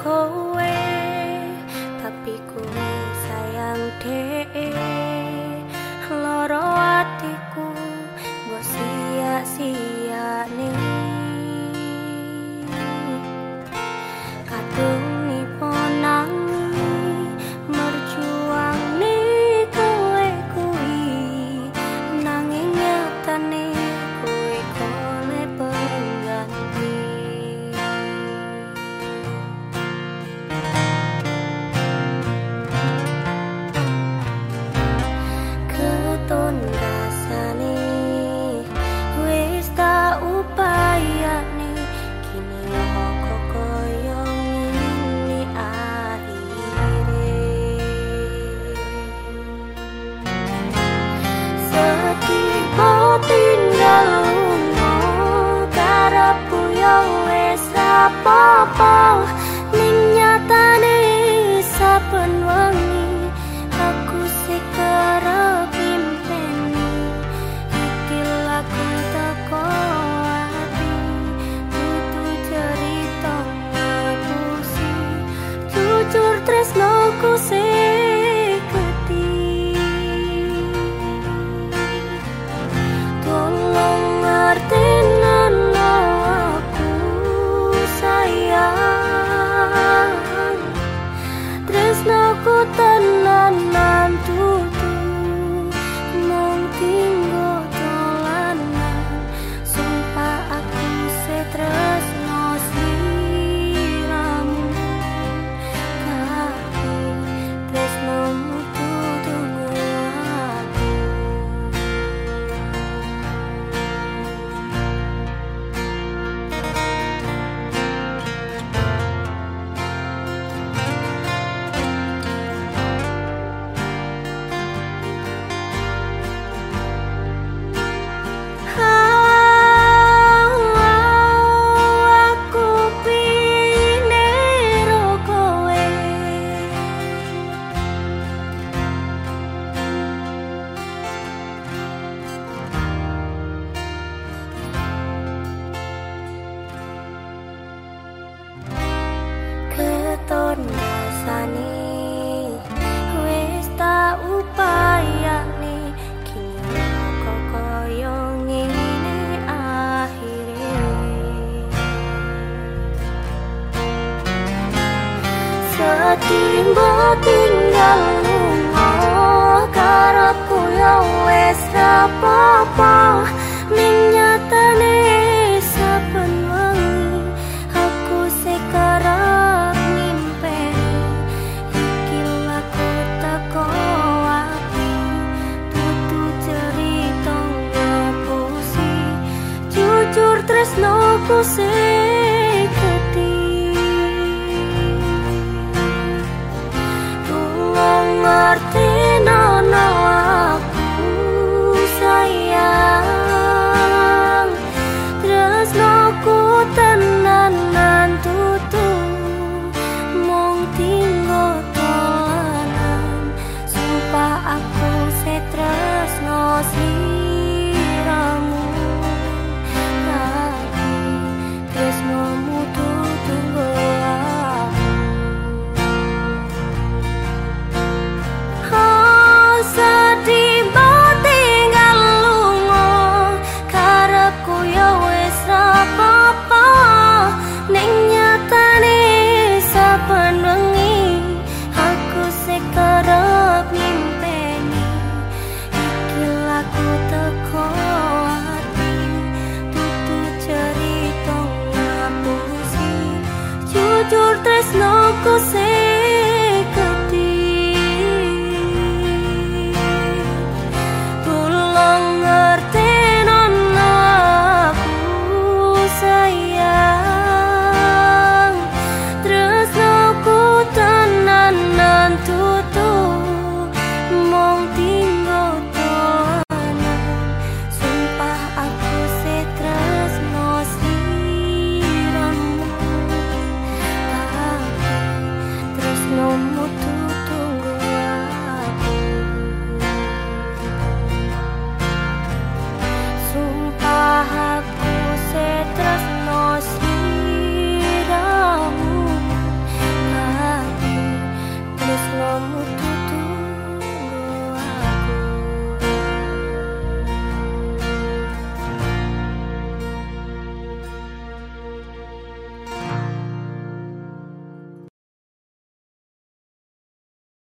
cold. is a bubble tresnoku sing gedhi Tulung ngertine major tresno kose eh.